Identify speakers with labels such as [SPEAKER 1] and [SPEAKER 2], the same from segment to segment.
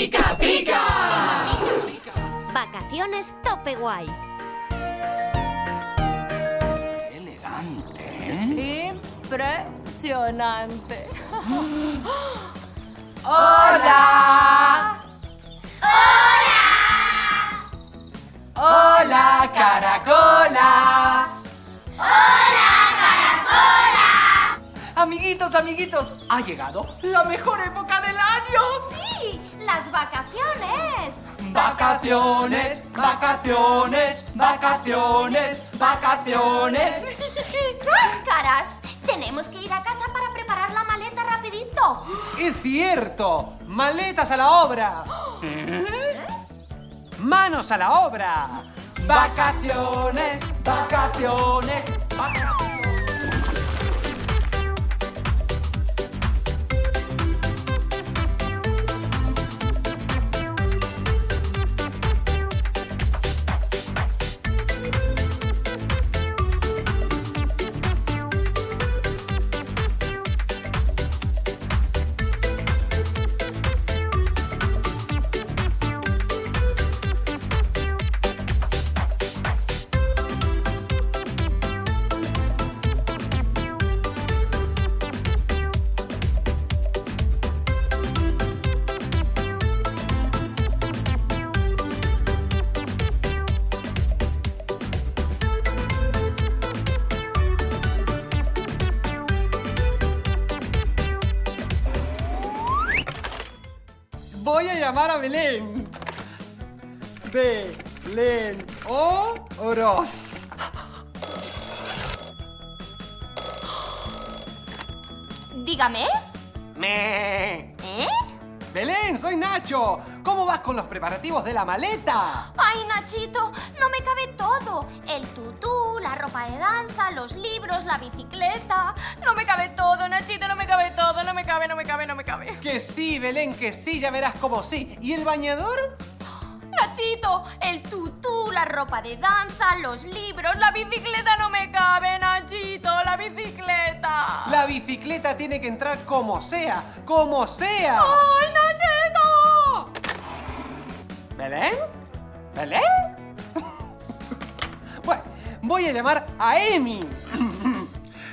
[SPEAKER 1] pica pica.
[SPEAKER 2] Vacaciones tope guay.
[SPEAKER 3] Elegante, ¿eh?
[SPEAKER 4] Impresionante.
[SPEAKER 3] Amiguitos, amiguitos, ha llegado la mejor época del año.
[SPEAKER 2] Sí, las vacaciones.
[SPEAKER 3] Vacaciones, vacaciones, vacaciones, vacaciones.
[SPEAKER 2] ¡Cáscaras! Tenemos que ir a casa para preparar la maleta rapidito.
[SPEAKER 5] Es cierto. Maletas a la obra. Manos a la obra.
[SPEAKER 3] Vacaciones, vacaciones, vacaciones.
[SPEAKER 5] Voy a llamar a Belén. Belén Oros.
[SPEAKER 2] Dígame.
[SPEAKER 5] Me.
[SPEAKER 2] ¿Eh?
[SPEAKER 5] Belén, soy Nacho. ¿Cómo vas con los preparativos de la maleta?
[SPEAKER 2] Ay, Nachito, ropa de danza, los libros, la bicicleta. No me cabe todo, Nachito, no me cabe todo. No me cabe, no me cabe, no me cabe.
[SPEAKER 5] Que sí, Belén, que sí, ya verás cómo sí. ¿Y el bañador?
[SPEAKER 2] Nachito, el tutú, la ropa de danza, los libros, la bicicleta no me cabe, Nachito, la bicicleta.
[SPEAKER 5] La bicicleta tiene que entrar como sea, como sea.
[SPEAKER 2] ¡Ay, Nachito!
[SPEAKER 5] ¿Belén? ¿Belén? Voy a llamar a Emi.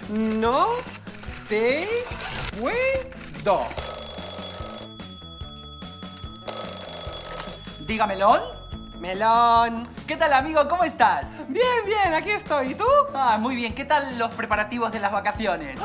[SPEAKER 5] no te puedo.
[SPEAKER 3] Dígamelo.
[SPEAKER 5] Melón.
[SPEAKER 3] ¿Qué tal, amigo? ¿Cómo estás?
[SPEAKER 5] Bien, bien, aquí estoy. ¿Y tú?
[SPEAKER 3] Ah, muy bien. ¿Qué tal los preparativos de las vacaciones?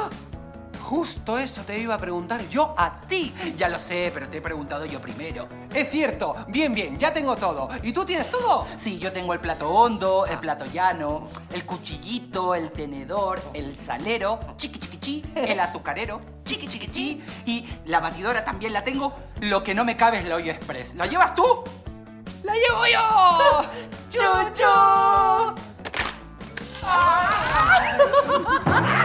[SPEAKER 5] Justo eso te iba a preguntar yo a ti.
[SPEAKER 3] Ya lo sé, pero te he preguntado yo primero.
[SPEAKER 5] Es cierto. Bien, bien, ya tengo todo. ¿Y tú tienes todo?
[SPEAKER 3] Sí, yo tengo el plato hondo, el plato llano, el cuchillito, el tenedor, el salero, chiqui chiqui chi, el azucarero, chiqui chiqui chi, y la batidora también la tengo. Lo que no me cabe es la olla express. ¿La llevas tú?
[SPEAKER 5] ¡La llevo yo! ¡Chuchu!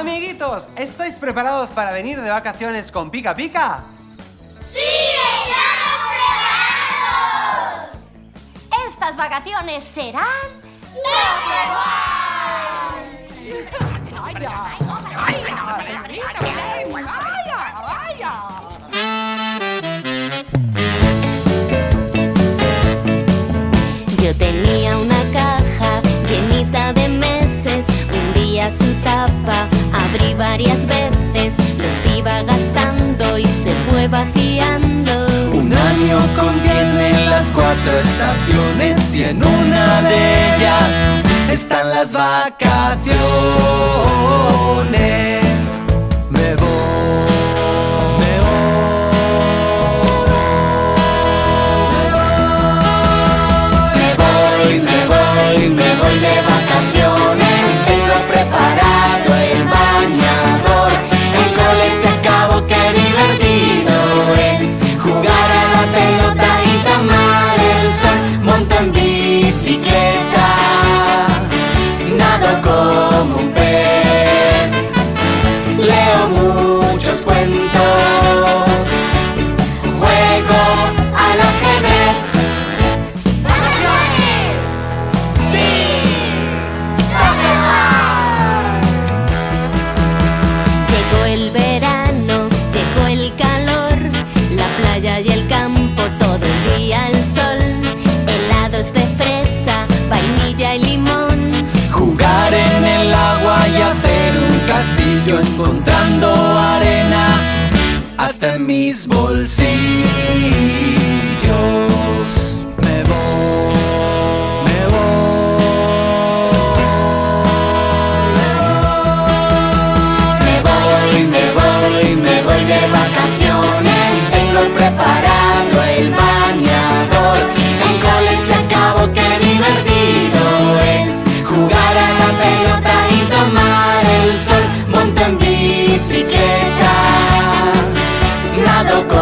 [SPEAKER 5] Amiguitos, ¿estáis preparados para venir de vacaciones con Pica Pica?
[SPEAKER 2] Estas vacaciones serán...
[SPEAKER 6] varias veces. Los iba gastando y se fue vaciando.
[SPEAKER 7] Un año contiene las cuatro estaciones y en una de ellas están las vacaciones. Encontrando arena hasta mis bolsillos. Me voy, me
[SPEAKER 6] voy, me voy. Me voy,
[SPEAKER 7] me voy,
[SPEAKER 6] me voy de vacaciones. Tengo preparado el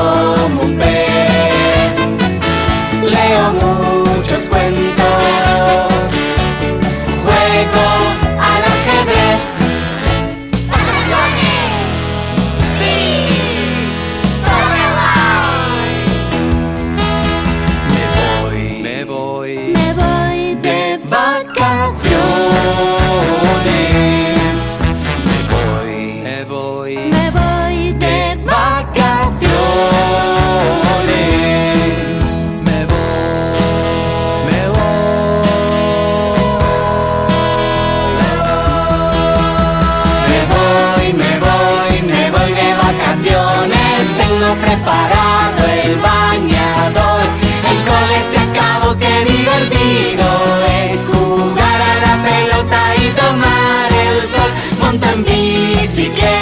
[SPEAKER 6] como um pé. Fiquei